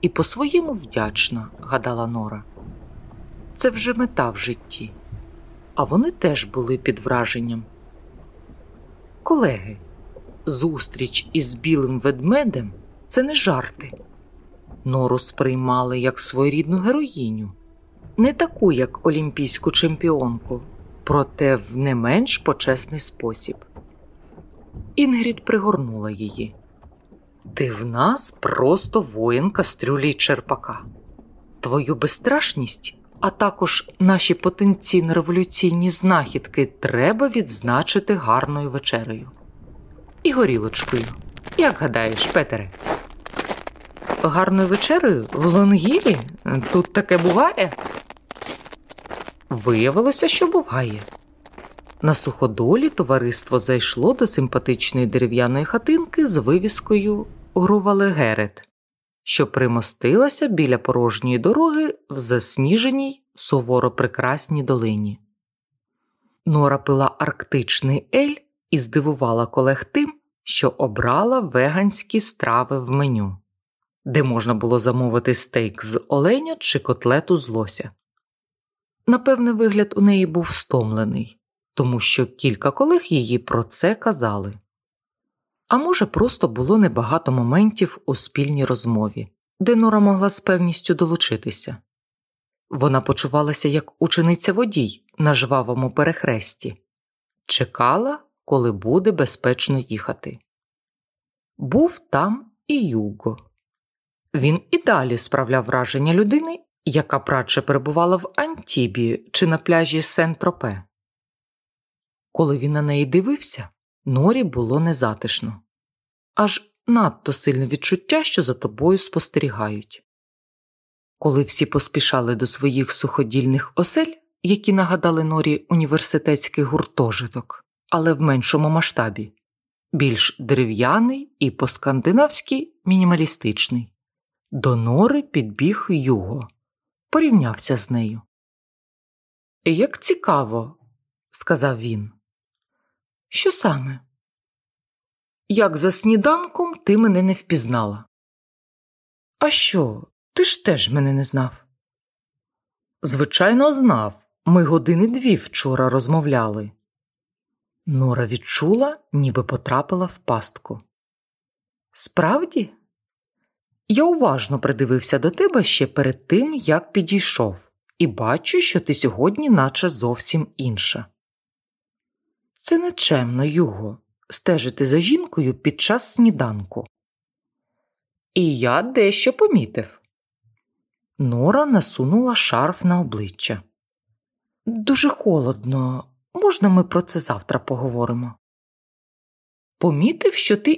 і по-своєму вдячна, гадала Нора. Це вже мета в житті, а вони теж були під враженням. Колеги, зустріч із білим ведмедем це не жарти. Нору сприймали як своєрідну героїню, не таку, як олімпійську чемпіонку, проте в не менш почесний спосіб. Інгрід пригорнула її. Ти в нас просто воїн кастрюлі й черпака. Твою безстрашність, а також наші потенційно революційні знахідки треба відзначити гарною вечерею. І горілочкою. Як гадаєш, Петере? Гарною вечерею в Лонгілі? Тут таке буває? Виявилося, що буває. На суходолі товариство зайшло до симпатичної дерев'яної хатинки з вивіскою Герет, що примостилася біля порожньої дороги в засніженій суворо прекрасній долині. Нора пила арктичний ель і здивувала колег тим, що обрала веганські страви в меню, де можна було замовити стейк з оленя чи котлету з лося. Напевне, вигляд у неї був стомлений, тому що кілька колег її про це казали. А може, просто було небагато моментів у спільній розмові, де Нора могла з певністю долучитися. Вона почувалася як учениця водій на жвавому перехресті, чекала, коли буде безпечно їхати. Був там і Юго. Він і далі справляв враження людини, яка прадше перебувала в Антібі чи на пляжі Сен-Тропе. Коли він на неї дивився, Норі було незатишно, аж надто сильне відчуття, що за тобою спостерігають. Коли всі поспішали до своїх суходільних осель, які нагадали Норі університетський гуртожиток, але в меншому масштабі, більш дерев'яний і по-скандинавськи мінімалістичний, до Нори підбіг Юго, порівнявся з нею. Як цікаво, сказав він. Що саме? Як за сніданком ти мене не впізнала? А що, ти ж теж мене не знав? Звичайно, знав. Ми години дві вчора розмовляли. Нора відчула, ніби потрапила в пастку. Справді? Я уважно придивився до тебе ще перед тим, як підійшов, і бачу, що ти сьогодні, наче зовсім інша. Це нечемно, Юго, стежити за жінкою під час сніданку. І я дещо помітив. Нора насунула шарф на обличчя. Дуже холодно. Можна ми про це завтра поговоримо? Помітив, що ти